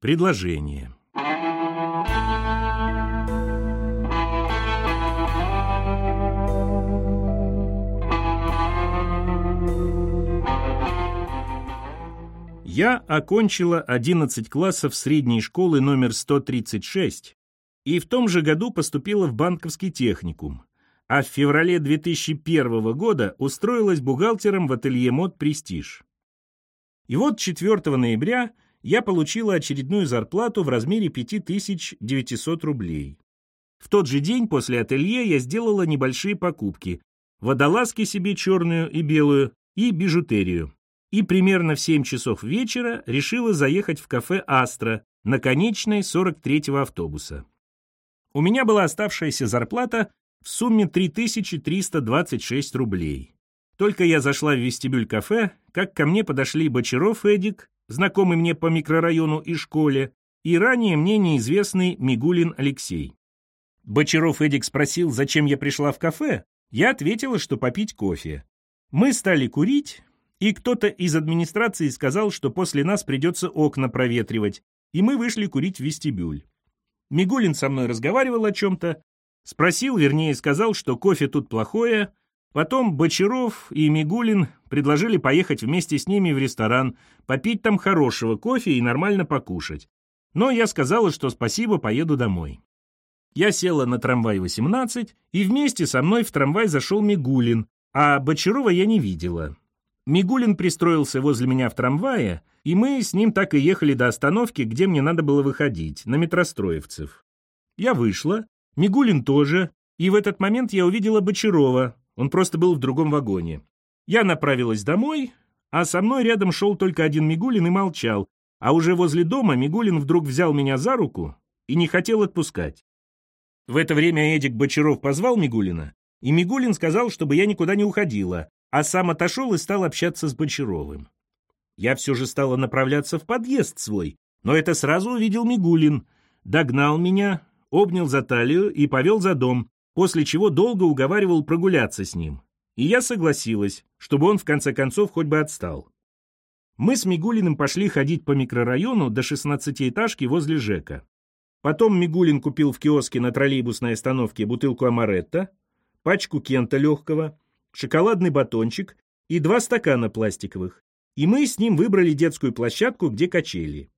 Предложение. Я окончила 11 классов средней школы номер 136 и в том же году поступила в банковский техникум, а в феврале 2001 года устроилась бухгалтером в ателье мод «Престиж». И вот 4 ноября я получила очередную зарплату в размере 5900 рублей. В тот же день после ателье я сделала небольшие покупки. Водолазки себе черную и белую и бижутерию. И примерно в 7 часов вечера решила заехать в кафе «Астра» на конечной 43-го автобуса. У меня была оставшаяся зарплата в сумме 3326 рублей. Только я зашла в вестибюль кафе, как ко мне подошли Бочаров Эдик, знакомый мне по микрорайону и школе, и ранее мне неизвестный Мигулин Алексей. Бочаров Эдик спросил, зачем я пришла в кафе. Я ответила, что попить кофе. Мы стали курить, и кто-то из администрации сказал, что после нас придется окна проветривать, и мы вышли курить в вестибюль. Мигулин со мной разговаривал о чем-то, спросил, вернее сказал, что кофе тут плохое, Потом Бочаров и Мигулин предложили поехать вместе с ними в ресторан, попить там хорошего кофе и нормально покушать. Но я сказала, что спасибо, поеду домой. Я села на трамвай 18, и вместе со мной в трамвай зашел Мигулин, а Бочарова я не видела. Мигулин пристроился возле меня в трамвае, и мы с ним так и ехали до остановки, где мне надо было выходить, на метростроевцев. Я вышла, Мигулин тоже, и в этот момент я увидела Бочарова, он просто был в другом вагоне. Я направилась домой, а со мной рядом шел только один Мигулин и молчал, а уже возле дома Мигулин вдруг взял меня за руку и не хотел отпускать. В это время Эдик Бочаров позвал Мигулина, и Мигулин сказал, чтобы я никуда не уходила, а сам отошел и стал общаться с Бочаровым. Я все же стала направляться в подъезд свой, но это сразу увидел Мигулин, догнал меня, обнял за талию и повел за дом, после чего долго уговаривал прогуляться с ним. И я согласилась, чтобы он в конце концов хоть бы отстал. Мы с Мигулиным пошли ходить по микрорайону до шестнадцатиэтажки возле ЖЭКа. Потом Мигулин купил в киоске на троллейбусной остановке бутылку амаретто, пачку кента легкого, шоколадный батончик и два стакана пластиковых. И мы с ним выбрали детскую площадку, где качели.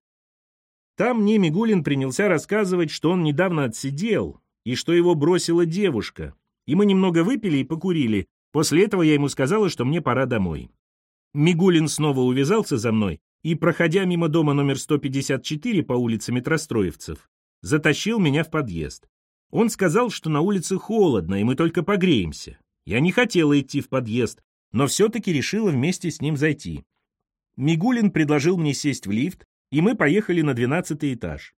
Там мне Мигулин принялся рассказывать, что он недавно отсидел, и что его бросила девушка. И мы немного выпили и покурили. После этого я ему сказала, что мне пора домой. Мигулин снова увязался за мной и, проходя мимо дома номер 154 по улице Метростроевцев, затащил меня в подъезд. Он сказал, что на улице холодно, и мы только погреемся. Я не хотела идти в подъезд, но все-таки решила вместе с ним зайти. Мигулин предложил мне сесть в лифт, и мы поехали на двенадцатый этаж.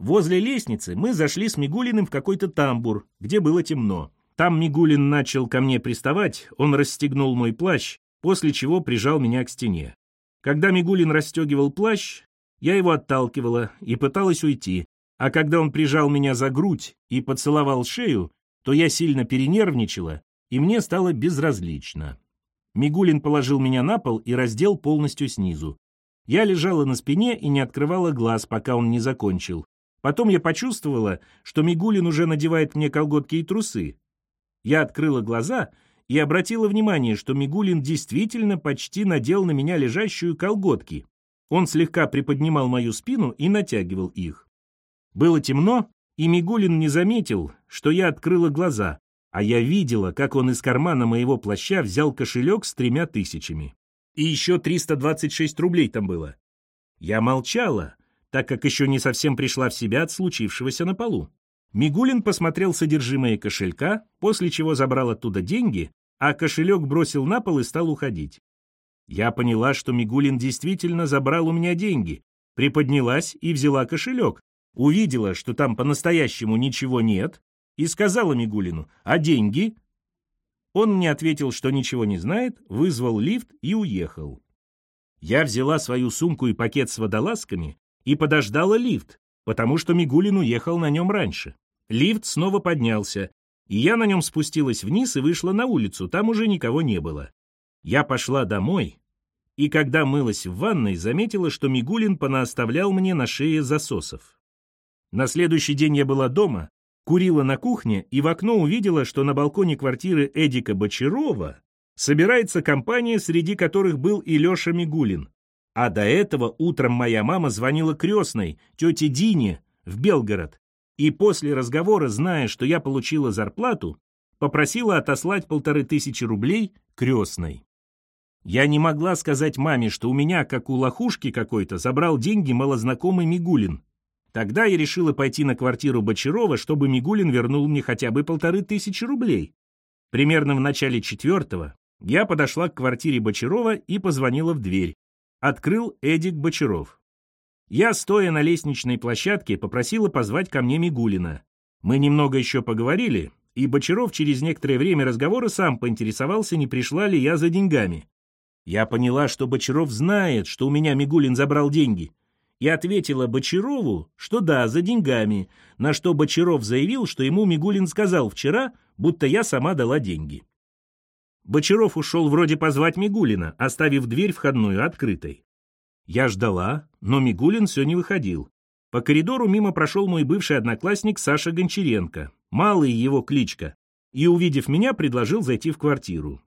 Возле лестницы мы зашли с Мигулиным в какой-то тамбур, где было темно. Там Мигулин начал ко мне приставать, он расстегнул мой плащ, после чего прижал меня к стене. Когда Мигулин расстегивал плащ, я его отталкивала и пыталась уйти, а когда он прижал меня за грудь и поцеловал шею, то я сильно перенервничала, и мне стало безразлично. Мигулин положил меня на пол и раздел полностью снизу. Я лежала на спине и не открывала глаз, пока он не закончил. Потом я почувствовала, что Мигулин уже надевает мне колготки и трусы. Я открыла глаза и обратила внимание, что Мигулин действительно почти надел на меня лежащую колготки. Он слегка приподнимал мою спину и натягивал их. Было темно, и Мигулин не заметил, что я открыла глаза, а я видела, как он из кармана моего плаща взял кошелек с тремя тысячами. И еще 326 рублей там было. Я молчала, так как еще не совсем пришла в себя от случившегося на полу. Мигулин посмотрел содержимое кошелька, после чего забрал оттуда деньги, а кошелек бросил на пол и стал уходить. Я поняла, что Мигулин действительно забрал у меня деньги, приподнялась и взяла кошелек, увидела, что там по-настоящему ничего нет, и сказала Мигулину «А деньги?» Он мне ответил, что ничего не знает, вызвал лифт и уехал. Я взяла свою сумку и пакет с водолазками и подождала лифт, потому что Мигулин уехал на нем раньше. Лифт снова поднялся, и я на нем спустилась вниз и вышла на улицу, там уже никого не было. Я пошла домой и когда мылась в ванной, заметила, что Мигулин понаоставлял мне на шее засосов. На следующий день я была дома, курила на кухне и в окно увидела, что на балконе квартиры Эдика Бочарова собирается компания, среди которых был и Леша Мигулин. А до этого утром моя мама звонила крестной, тете Дине, в Белгород, и после разговора, зная, что я получила зарплату, попросила отослать полторы тысячи рублей крестной. Я не могла сказать маме, что у меня, как у лохушки какой-то, забрал деньги малознакомый Мигулин. Тогда я решила пойти на квартиру Бочарова, чтобы Мигулин вернул мне хотя бы полторы тысячи рублей. Примерно в начале четвертого я подошла к квартире Бочарова и позвонила в дверь. Открыл Эдик Бочаров. Я, стоя на лестничной площадке, попросила позвать ко мне Мигулина. Мы немного еще поговорили, и Бочаров через некоторое время разговора сам поинтересовался, не пришла ли я за деньгами. Я поняла, что Бочаров знает, что у меня Мигулин забрал деньги, и ответила Бочарову, что да, за деньгами, на что Бочаров заявил, что ему Мигулин сказал вчера, будто я сама дала деньги. Бочаров ушел вроде позвать Мигулина, оставив дверь входную открытой. Я ждала, но Мигулин все не выходил. По коридору мимо прошел мой бывший одноклассник Саша Гончаренко, малый его кличка, и, увидев меня, предложил зайти в квартиру.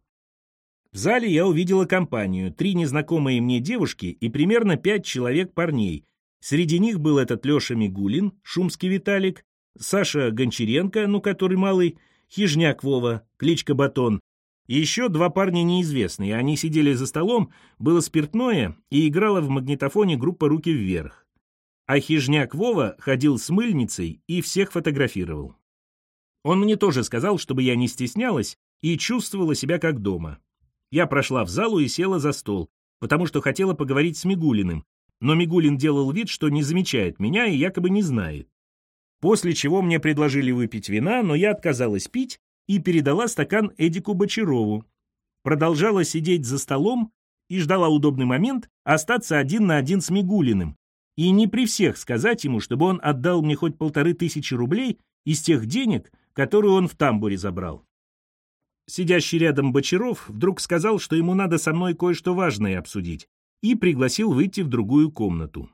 В зале я увидела компанию, три незнакомые мне девушки и примерно пять человек парней. Среди них был этот Леша Мигулин, шумский Виталик, Саша Гончаренко, ну который малый, Хижняк Вова, кличка Батон, еще два парня неизвестные. Они сидели за столом, было спиртное, и играла в магнитофоне группа «Руки вверх». А хижняк Вова ходил с мыльницей и всех фотографировал. Он мне тоже сказал, чтобы я не стеснялась и чувствовала себя как дома. Я прошла в залу и села за стол, потому что хотела поговорить с Мигулиным, но Мигулин делал вид, что не замечает меня и якобы не знает. После чего мне предложили выпить вина, но я отказалась пить и передала стакан Эдику Бочарову. Продолжала сидеть за столом и ждала удобный момент остаться один на один с Мигулиным. И не при всех сказать ему, чтобы он отдал мне хоть полторы тысячи рублей из тех денег, которые он в тамбуре забрал. Сидящий рядом Бочаров вдруг сказал, что ему надо со мной кое-что важное обсудить, и пригласил выйти в другую комнату.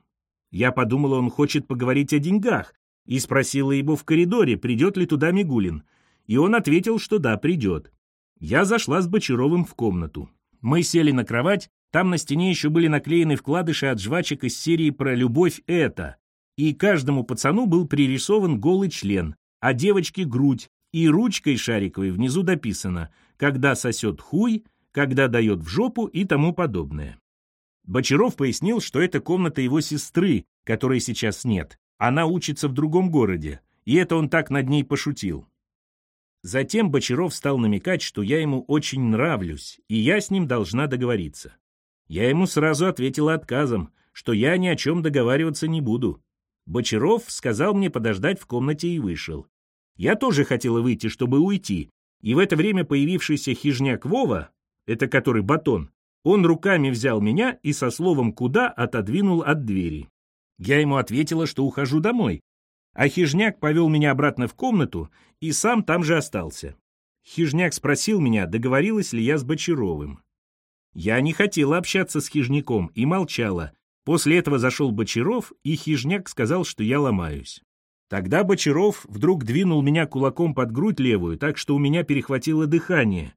Я подумала, он хочет поговорить о деньгах, и спросила его в коридоре, придет ли туда Мигулин, и он ответил, что да, придет. Я зашла с Бочаровым в комнату. Мы сели на кровать, там на стене еще были наклеены вкладыши от жвачек из серии про «Любовь это», и каждому пацану был пририсован голый член, а девочке — грудь, и ручкой шариковой внизу дописано «когда сосет хуй», «когда дает в жопу» и тому подобное. Бочаров пояснил, что это комната его сестры, которой сейчас нет. Она учится в другом городе, и это он так над ней пошутил. Затем Бочаров стал намекать, что я ему очень нравлюсь, и я с ним должна договориться. Я ему сразу ответила отказом, что я ни о чем договариваться не буду. Бочаров сказал мне подождать в комнате и вышел. Я тоже хотела выйти, чтобы уйти, и в это время появившийся хижняк Вова, это который батон, он руками взял меня и со словом «куда» отодвинул от двери. Я ему ответила, что ухожу домой, а хижняк повел меня обратно в комнату и сам там же остался. Хижняк спросил меня, договорилась ли я с Бочаровым. Я не хотела общаться с хижняком и молчала. После этого зашел Бочаров, и хижняк сказал, что я ломаюсь. Тогда Бочаров вдруг двинул меня кулаком под грудь левую, так что у меня перехватило дыхание.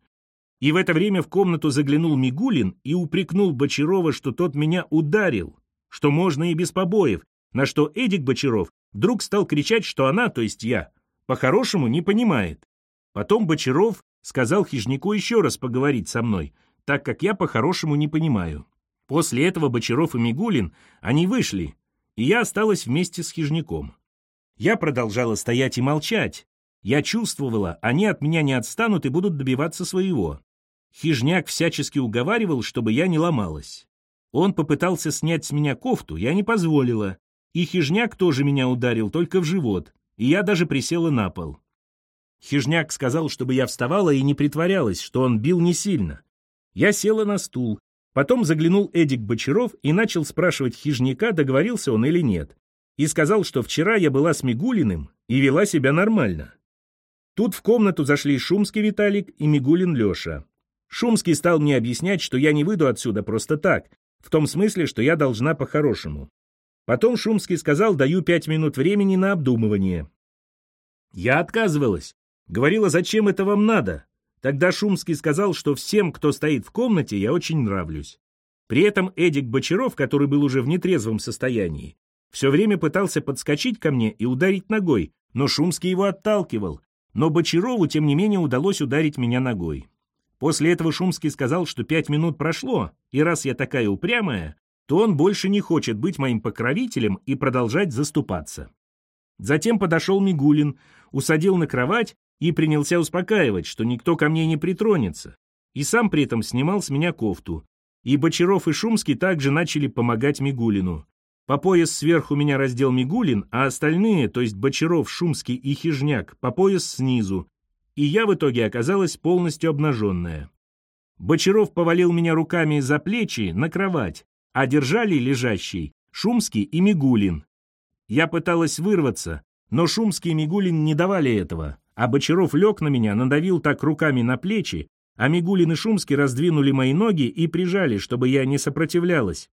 И в это время в комнату заглянул Мигулин и упрекнул Бочарова, что тот меня ударил, что можно и без побоев, на что Эдик Бочаров вдруг стал кричать, что она, то есть я, по-хорошему не понимает. Потом Бочаров сказал хижнику еще раз поговорить со мной, так как я по-хорошему не понимаю. После этого Бочаров и Мигулин, они вышли, и я осталась вместе с хижником. Я продолжала стоять и молчать. Я чувствовала, они от меня не отстанут и будут добиваться своего. Хижняк всячески уговаривал, чтобы я не ломалась. Он попытался снять с меня кофту, я не позволила. И хижняк тоже меня ударил, только в живот, и я даже присела на пол. Хижняк сказал, чтобы я вставала и не притворялась, что он бил не сильно. Я села на стул. Потом заглянул Эдик Бочаров и начал спрашивать хижняка, договорился он или нет и сказал, что вчера я была с Мигулиным и вела себя нормально. Тут в комнату зашли Шумский Виталик и Мигулин Леша. Шумский стал мне объяснять, что я не выйду отсюда просто так, В том смысле, что я должна по-хорошему. Потом Шумский сказал, даю пять минут времени на обдумывание. Я отказывалась. Говорила, зачем это вам надо? Тогда Шумский сказал, что всем, кто стоит в комнате, я очень нравлюсь. При этом Эдик Бочаров, который был уже в нетрезвом состоянии, все время пытался подскочить ко мне и ударить ногой, но Шумский его отталкивал. Но Бочарову, тем не менее, удалось ударить меня ногой. После этого Шумский сказал, что пять минут прошло, и раз я такая упрямая, то он больше не хочет быть моим покровителем и продолжать заступаться. Затем подошел Мигулин, усадил на кровать и принялся успокаивать, что никто ко мне не притронется, и сам при этом снимал с меня кофту. И Бочаров и Шумский также начали помогать Мигулину. По пояс сверху меня раздел Мигулин, а остальные, то есть Бочаров, Шумский и Хижняк, по пояс снизу, и я в итоге оказалась полностью обнаженная. Бочаров повалил меня руками за плечи на кровать, а держали лежащий Шумский и Мигулин. Я пыталась вырваться, но Шумский и Мигулин не давали этого. А Бочаров лег на меня, надавил так руками на плечи, а Мигулин и Шумский раздвинули мои ноги и прижали, чтобы я не сопротивлялась.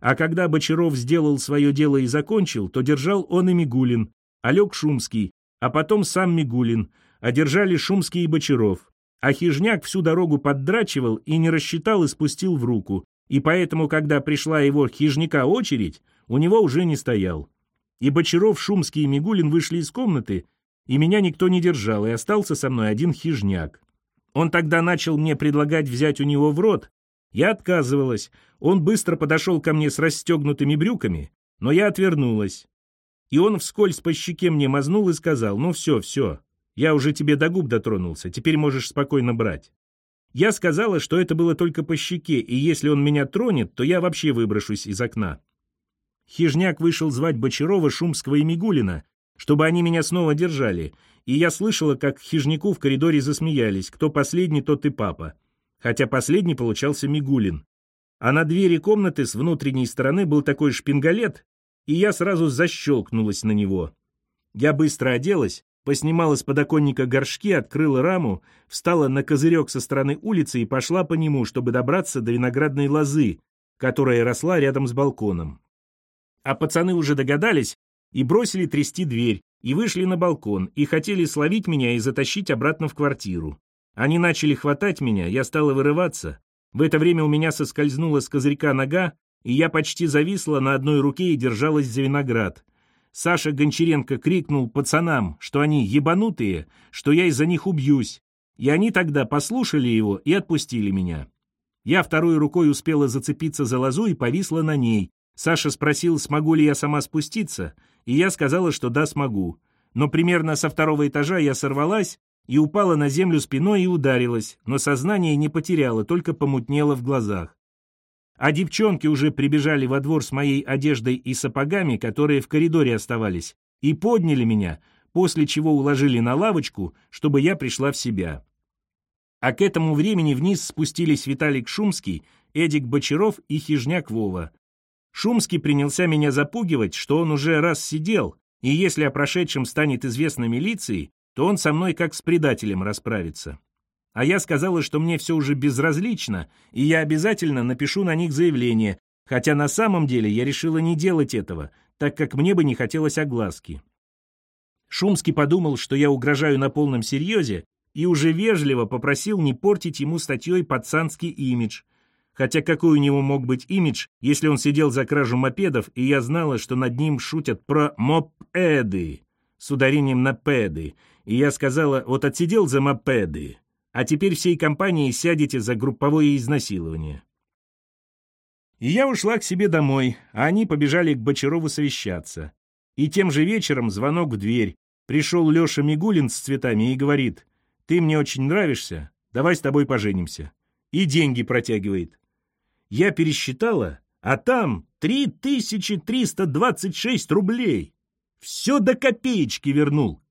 А когда Бочаров сделал свое дело и закончил, то держал он и Мигулин, а лег Шумский, а потом сам Мигулин, а держали Шумский и Бочаров. А Хижняк всю дорогу поддрачивал и не рассчитал и спустил в руку, и поэтому, когда пришла его Хижняка очередь, у него уже не стоял. И Бочаров, Шумский и Мигулин вышли из комнаты, и меня никто не держал, и остался со мной один хижняк. Он тогда начал мне предлагать взять у него в рот. Я отказывалась. Он быстро подошел ко мне с расстегнутыми брюками, но я отвернулась. И он вскользь по щеке мне мазнул и сказал, ну все, все, я уже тебе до губ дотронулся, теперь можешь спокойно брать. Я сказала, что это было только по щеке, и если он меня тронет, то я вообще выброшусь из окна. Хижняк вышел звать Бочарова, Шумского и Мигулина, чтобы они меня снова держали, и я слышала, как хижнику в коридоре засмеялись, кто последний, тот и папа. Хотя последний получался Мигулин. А на двери комнаты с внутренней стороны был такой шпингалет, и я сразу защелкнулась на него. Я быстро оделась, поснимала с подоконника горшки, открыла раму, встала на козырек со стороны улицы и пошла по нему, чтобы добраться до виноградной лозы, которая росла рядом с балконом. А пацаны уже догадались, и бросили трясти дверь, и вышли на балкон, и хотели словить меня и затащить обратно в квартиру. Они начали хватать меня, я стала вырываться. В это время у меня соскользнула с козырька нога, и я почти зависла на одной руке и держалась за виноград. Саша Гончаренко крикнул пацанам, что они ебанутые, что я из-за них убьюсь. И они тогда послушали его и отпустили меня. Я второй рукой успела зацепиться за лозу и повисла на ней. Саша спросил, смогу ли я сама спуститься, и я сказала, что да, смогу. Но примерно со второго этажа я сорвалась и упала на землю спиной и ударилась, но сознание не потеряла, только помутнело в глазах. А девчонки уже прибежали во двор с моей одеждой и сапогами, которые в коридоре оставались, и подняли меня, после чего уложили на лавочку, чтобы я пришла в себя. А к этому времени вниз спустились Виталик Шумский, Эдик Бочаров и Хижняк Вова. Шумский принялся меня запугивать, что он уже раз сидел, и если о прошедшем станет известно милиции, то он со мной как с предателем расправится. А я сказала, что мне все уже безразлично, и я обязательно напишу на них заявление, хотя на самом деле я решила не делать этого, так как мне бы не хотелось огласки. Шумский подумал, что я угрожаю на полном серьезе, и уже вежливо попросил не портить ему статьей пацанский имидж, Хотя какой у него мог быть имидж, если он сидел за кражу мопедов, и я знала, что над ним шутят про мопеды с ударением на педы. И я сказала, вот отсидел за мопеды, а теперь всей компанией сядете за групповое изнасилование. И я ушла к себе домой, а они побежали к Бочарову совещаться. И тем же вечером звонок в дверь. Пришел Леша Мигулин с цветами и говорит, «Ты мне очень нравишься, давай с тобой поженимся». И деньги протягивает. Я пересчитала, а там 3326 рублей. Все до копеечки вернул.